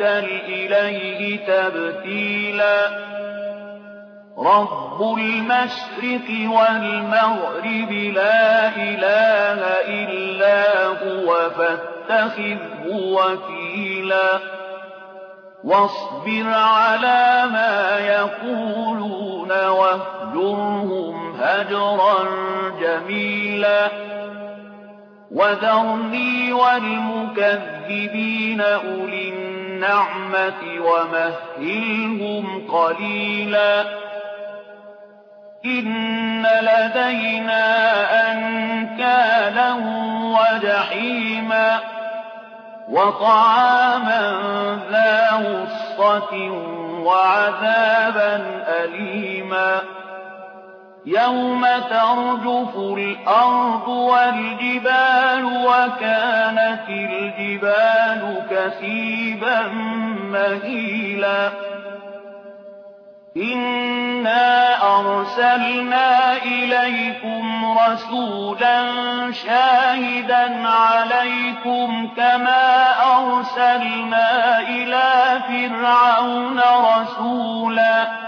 وتبتل إليه تبتيلا رب المشرق والمغرب لا إله إلا هو فاتخذه وكيلا واصبر على ما يقولون واهجرهم هجرا جميلا وذرني والمكذبين أولي النعمة ومهلهم قليلا. إن لدينا أنكالا وجحيما وطعاما ذا غصة وعذابا أليما. يوم ترجف الأرض والجبال وكانت الجبال كثيبا مهيلا. إنا أرسلنا إليكم رسولا شاهدا عليكم كما أرسلنا إلى فرعون رسولا.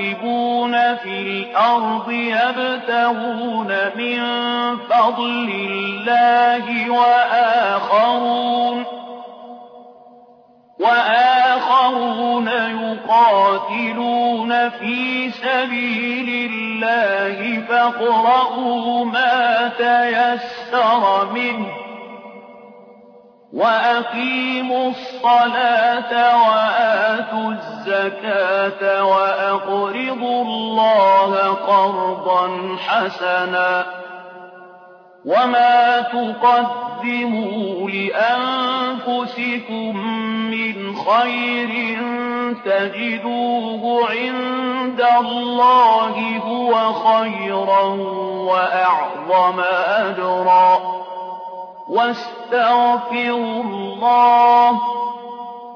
يضربون في الأرض يبتغون من فضل الله وآخرون وآخرون يقاتلون في سبيل الله فاقرؤوا ما تيسر منه وأقيموا الصلاة وآتوا الزكاة وأقرضوا الله قرضا حسنا وما تقدموا لأنفسكم من خير تجدوه عند الله هو خيرا وأعظم أجرا واستغفروا الله